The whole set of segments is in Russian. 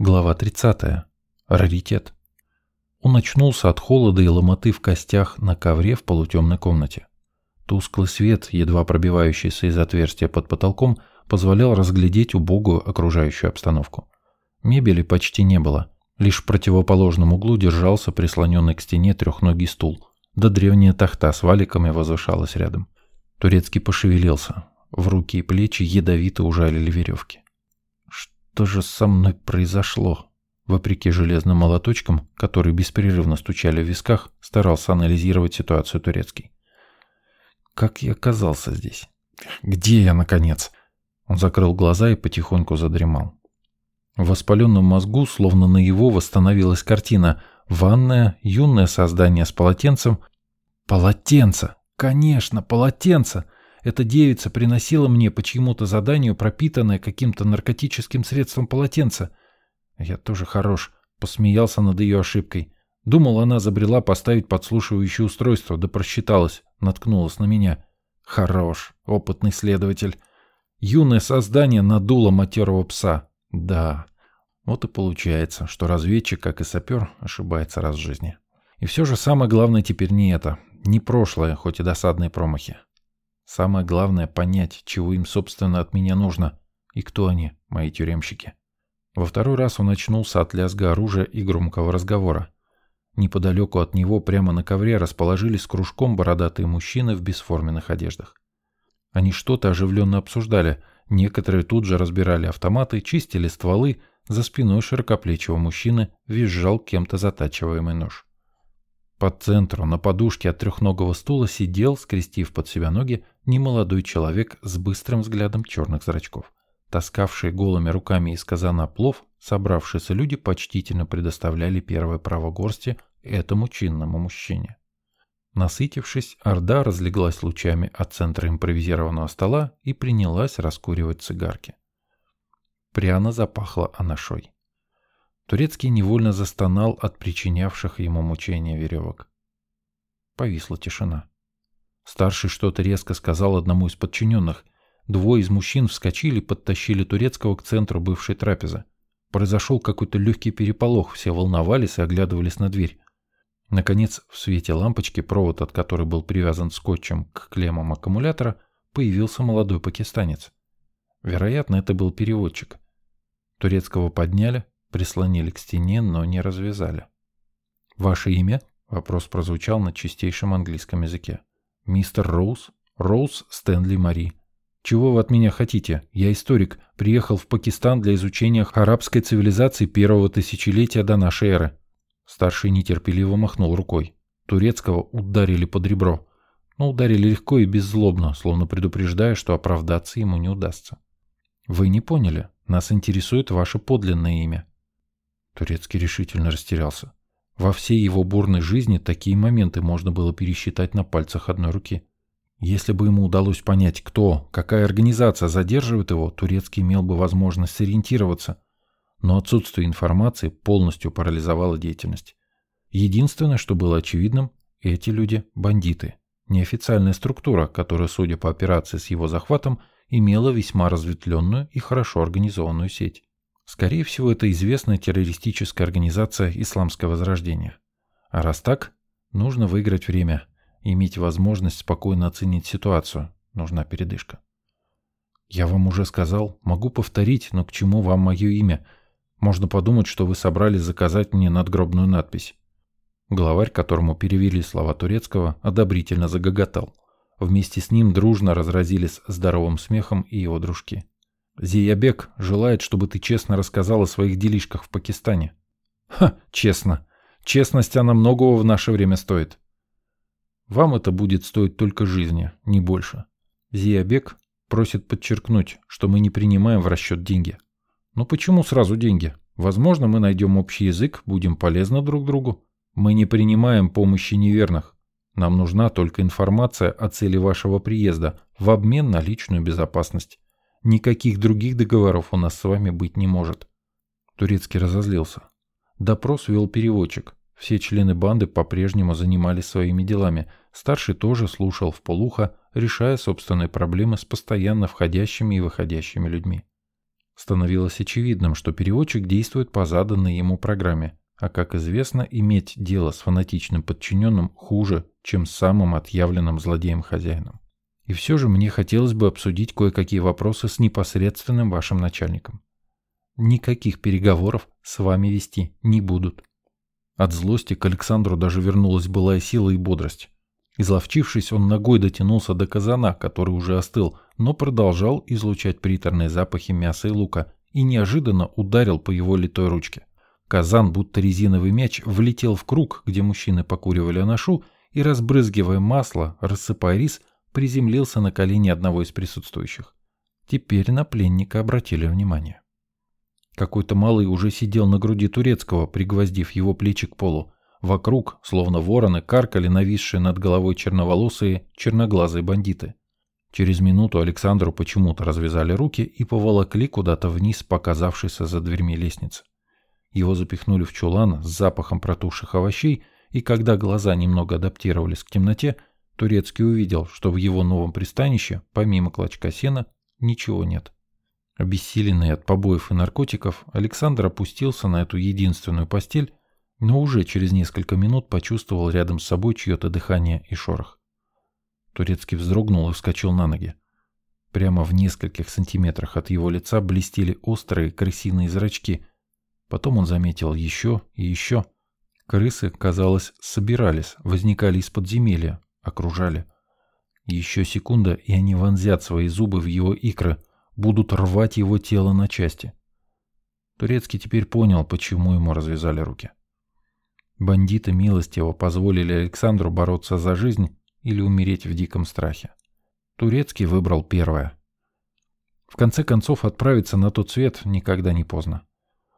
Глава 30. Раритет. Он очнулся от холода и ломоты в костях на ковре в полутемной комнате. Тусклый свет, едва пробивающийся из отверстия под потолком, позволял разглядеть убогую окружающую обстановку. Мебели почти не было. Лишь в противоположном углу держался прислоненный к стене трехногий стул, да древняя тахта с валиками возвышалась рядом. Турецкий пошевелился. В руки и плечи ядовито ужалили веревки. Что же со мной произошло? Вопреки железным молоточкам, которые беспрерывно стучали в висках, старался анализировать ситуацию турецкий. Как я оказался здесь? Где я, наконец? Он закрыл глаза и потихоньку задремал. В воспаленном мозгу, словно на его, восстановилась картина. Ванная, юное создание с полотенцем. Полотенце! Конечно, полотенце! Эта девица приносила мне по чьему-то заданию пропитанное каким-то наркотическим средством полотенце. Я тоже хорош, посмеялся над ее ошибкой. Думал, она забрела поставить подслушивающее устройство, да просчиталась, наткнулась на меня. Хорош, опытный следователь. Юное создание надуло матерого пса. Да, вот и получается, что разведчик, как и сапер, ошибается раз в жизни. И все же самое главное теперь не это, не прошлое, хоть и досадные промахи. Самое главное понять, чего им, собственно, от меня нужно, и кто они, мои тюремщики. Во второй раз он очнулся от лязга оружия и громкого разговора. Неподалеку от него, прямо на ковре, расположились кружком бородатые мужчины в бесформенных одеждах. Они что-то оживленно обсуждали, некоторые тут же разбирали автоматы, чистили стволы, за спиной широкоплечего мужчины визжал кем-то затачиваемый нож. По центру на подушке от трехногого стула сидел, скрестив под себя ноги, немолодой человек с быстрым взглядом черных зрачков. Таскавшие голыми руками из казана плов, собравшиеся люди почтительно предоставляли первое право горсти этому чинному мужчине. Насытившись, Орда разлеглась лучами от центра импровизированного стола и принялась раскуривать цигарки. Пряно запахло анашой. Турецкий невольно застонал от причинявших ему мучения веревок. Повисла тишина. Старший что-то резко сказал одному из подчиненных. Двое из мужчин вскочили, подтащили Турецкого к центру бывшей трапезы. Произошел какой-то легкий переполох, все волновались и оглядывались на дверь. Наконец, в свете лампочки, провод от которой был привязан скотчем к клеммам аккумулятора, появился молодой пакистанец. Вероятно, это был переводчик. Турецкого подняли, Прислонили к стене, но не развязали. «Ваше имя?» — вопрос прозвучал на чистейшем английском языке. «Мистер Роуз? Роуз Стэнли Мари. Чего вы от меня хотите? Я историк, приехал в Пакистан для изучения арабской цивилизации первого тысячелетия до нашей эры». Старший нетерпеливо махнул рукой. Турецкого ударили под ребро. Но ударили легко и беззлобно, словно предупреждая, что оправдаться ему не удастся. «Вы не поняли. Нас интересует ваше подлинное имя. Турецкий решительно растерялся. Во всей его бурной жизни такие моменты можно было пересчитать на пальцах одной руки. Если бы ему удалось понять, кто, какая организация задерживает его, Турецкий имел бы возможность сориентироваться. Но отсутствие информации полностью парализовало деятельность. Единственное, что было очевидным, эти люди – бандиты. Неофициальная структура, которая, судя по операции с его захватом, имела весьма разветвленную и хорошо организованную сеть. Скорее всего, это известная террористическая организация Исламское Возрождение. А раз так, нужно выиграть время, иметь возможность спокойно оценить ситуацию. Нужна передышка. Я вам уже сказал, могу повторить, но к чему вам мое имя? Можно подумать, что вы собрались заказать мне надгробную надпись. Главарь, которому перевели слова турецкого, одобрительно загоготал. Вместе с ним дружно разразились здоровым смехом и его дружки. Зиябек желает, чтобы ты честно рассказал о своих делишках в Пакистане. Ха, честно. Честность она многого в наше время стоит. Вам это будет стоить только жизни, не больше. Зиябек просит подчеркнуть, что мы не принимаем в расчет деньги. Но почему сразу деньги? Возможно, мы найдем общий язык, будем полезны друг другу. Мы не принимаем помощи неверных. Нам нужна только информация о цели вашего приезда в обмен на личную безопасность. Никаких других договоров у нас с вами быть не может. Турецкий разозлился. Допрос вел переводчик. Все члены банды по-прежнему занимались своими делами. Старший тоже слушал в полухо, решая собственные проблемы с постоянно входящими и выходящими людьми. Становилось очевидным, что переводчик действует по заданной ему программе, а, как известно, иметь дело с фанатичным подчиненным хуже, чем с самым отъявленным злодеем-хозяином. И все же мне хотелось бы обсудить кое-какие вопросы с непосредственным вашим начальником. Никаких переговоров с вами вести не будут. От злости к Александру даже вернулась былая сила и бодрость. Изловчившись, он ногой дотянулся до казана, который уже остыл, но продолжал излучать приторные запахи мяса и лука и неожиданно ударил по его литой ручке. Казан, будто резиновый мяч, влетел в круг, где мужчины покуривали анашу, и, разбрызгивая масло, рассыпая рис, приземлился на колени одного из присутствующих. Теперь на пленника обратили внимание. Какой-то малый уже сидел на груди турецкого, пригвоздив его плечи к полу. Вокруг, словно вороны, каркали нависшие над головой черноволосые, черноглазые бандиты. Через минуту Александру почему-то развязали руки и поволокли куда-то вниз, показавшейся за дверьми лестницы. Его запихнули в чулан с запахом протухших овощей, и когда глаза немного адаптировались к темноте, Турецкий увидел, что в его новом пристанище, помимо клочка сена, ничего нет. Обессиленный от побоев и наркотиков, Александр опустился на эту единственную постель, но уже через несколько минут почувствовал рядом с собой чье-то дыхание и шорох. Турецкий вздрогнул и вскочил на ноги. Прямо в нескольких сантиметрах от его лица блестели острые крысиные зрачки. Потом он заметил еще и еще. Крысы, казалось, собирались, возникали из подземелья, окружали. Еще секунда, и они вонзят свои зубы в его икры, будут рвать его тело на части. Турецкий теперь понял, почему ему развязали руки. Бандиты милостиво позволили Александру бороться за жизнь или умереть в диком страхе. Турецкий выбрал первое. В конце концов, отправиться на тот свет никогда не поздно.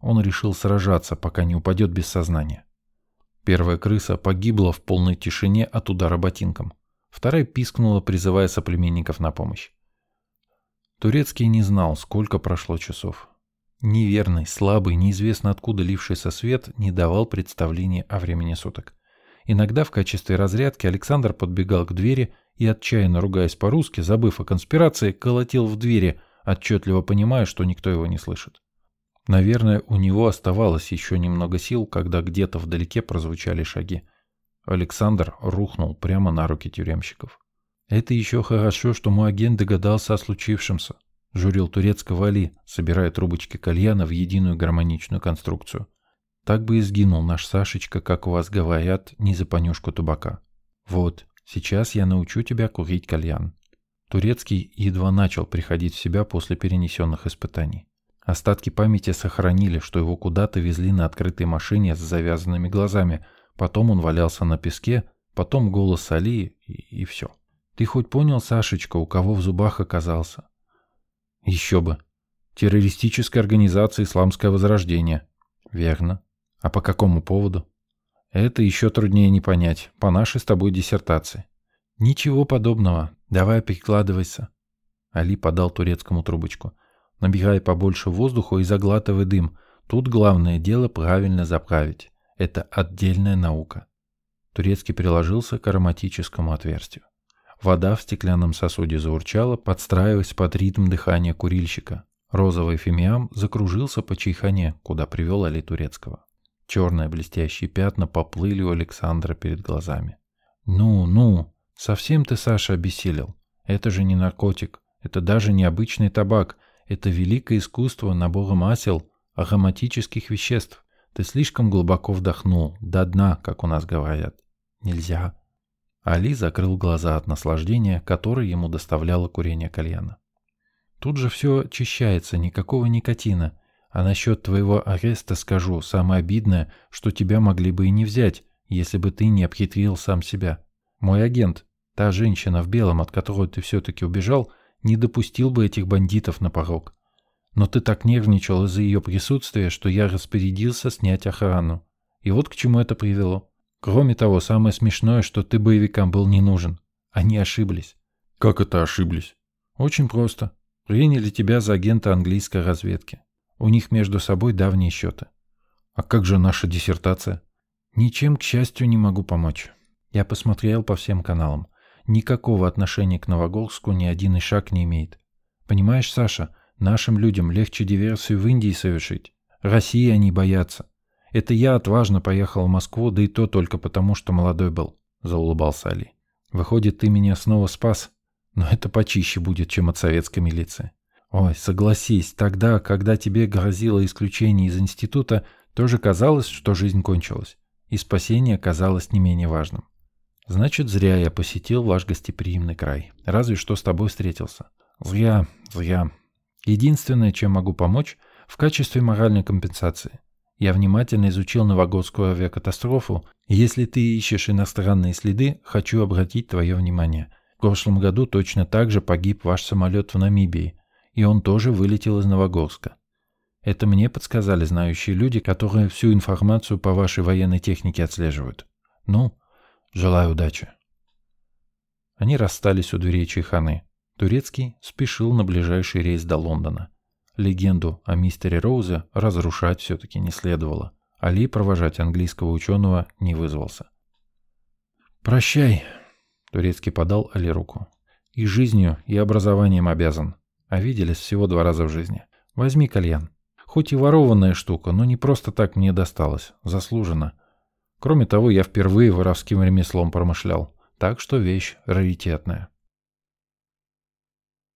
Он решил сражаться, пока не упадет без сознания. Первая крыса погибла в полной тишине от удара ботинком. Вторая пискнула, призывая соплеменников на помощь. Турецкий не знал, сколько прошло часов. Неверный, слабый, неизвестно откуда лившийся свет не давал представления о времени суток. Иногда в качестве разрядки Александр подбегал к двери и, отчаянно ругаясь по-русски, забыв о конспирации, колотил в двери, отчетливо понимая, что никто его не слышит. Наверное, у него оставалось еще немного сил, когда где-то вдалеке прозвучали шаги. Александр рухнул прямо на руки тюремщиков. «Это еще хорошо, что мой агент догадался о случившемся», — журил турецкого Али, собирая трубочки кальяна в единую гармоничную конструкцию. «Так бы и сгинул наш Сашечка, как у вас говорят, не за понюшку табака. Вот, сейчас я научу тебя курить кальян». Турецкий едва начал приходить в себя после перенесенных испытаний. Остатки памяти сохранили, что его куда-то везли на открытой машине с завязанными глазами, потом он валялся на песке, потом голос Али и, и все. Ты хоть понял, Сашечка, у кого в зубах оказался? Еще бы. Террористическая организация «Исламское возрождение». Верно. А по какому поводу? Это еще труднее не понять. По нашей с тобой диссертации. Ничего подобного. Давай перекладывайся. Али подал турецкому трубочку. Набирай побольше воздуха и заглатывай дым. Тут главное дело правильно заправить. Это отдельная наука. Турецкий приложился к ароматическому отверстию. Вода в стеклянном сосуде заурчала, подстраиваясь под ритм дыхания курильщика. Розовый фимиам закружился по чайхане, куда привел Али Турецкого. Черные блестящие пятна поплыли у Александра перед глазами. «Ну, ну, совсем ты, Саша, обессилел. Это же не наркотик, это даже не обычный табак, это великое искусство набора масел, ароматических веществ. Ты слишком глубоко вдохнул, до дна, как у нас говорят. Нельзя. Али закрыл глаза от наслаждения, которое ему доставляло курение кальяна. Тут же все очищается, никакого никотина. А насчет твоего ареста скажу, самое обидное, что тебя могли бы и не взять, если бы ты не обхитрил сам себя. Мой агент, та женщина в белом, от которой ты все-таки убежал, не допустил бы этих бандитов на порог. Но ты так нервничал из-за ее присутствия, что я распорядился снять охрану. И вот к чему это привело. Кроме того, самое смешное, что ты боевикам был не нужен. Они ошиблись. Как это ошиблись? Очень просто. Приняли тебя за агента английской разведки. У них между собой давние счеты. А как же наша диссертация? Ничем, к счастью, не могу помочь. Я посмотрел по всем каналам. Никакого отношения к Новогорску ни один и шаг не имеет. Понимаешь, Саша, Нашим людям легче диверсию в Индии совершить. России они боятся. Это я отважно поехал в Москву, да и то только потому, что молодой был», — заулыбался Али. «Выходит, ты меня снова спас? Но это почище будет, чем от советской милиции». «Ой, согласись, тогда, когда тебе грозило исключение из института, тоже казалось, что жизнь кончилась, и спасение казалось не менее важным. Значит, зря я посетил ваш гостеприимный край. Разве что с тобой встретился. Зря, зря. Единственное, чем могу помочь, в качестве моральной компенсации. Я внимательно изучил Новогодскую авиакатастрофу, если ты ищешь иностранные следы, хочу обратить твое внимание. В прошлом году точно так же погиб ваш самолет в Намибии, и он тоже вылетел из Новогорска. Это мне подсказали знающие люди, которые всю информацию по вашей военной технике отслеживают. Ну, желаю удачи. Они расстались у дверей Чайханы. Турецкий спешил на ближайший рейс до Лондона. Легенду о мистере Роузе разрушать все-таки не следовало. Али провожать английского ученого не вызвался. «Прощай», — Турецкий подал Али руку. «И жизнью, и образованием обязан. А виделись всего два раза в жизни. Возьми кальян. Хоть и ворованная штука, но не просто так мне досталось. Заслуженно. Кроме того, я впервые воровским ремеслом промышлял. Так что вещь раритетная».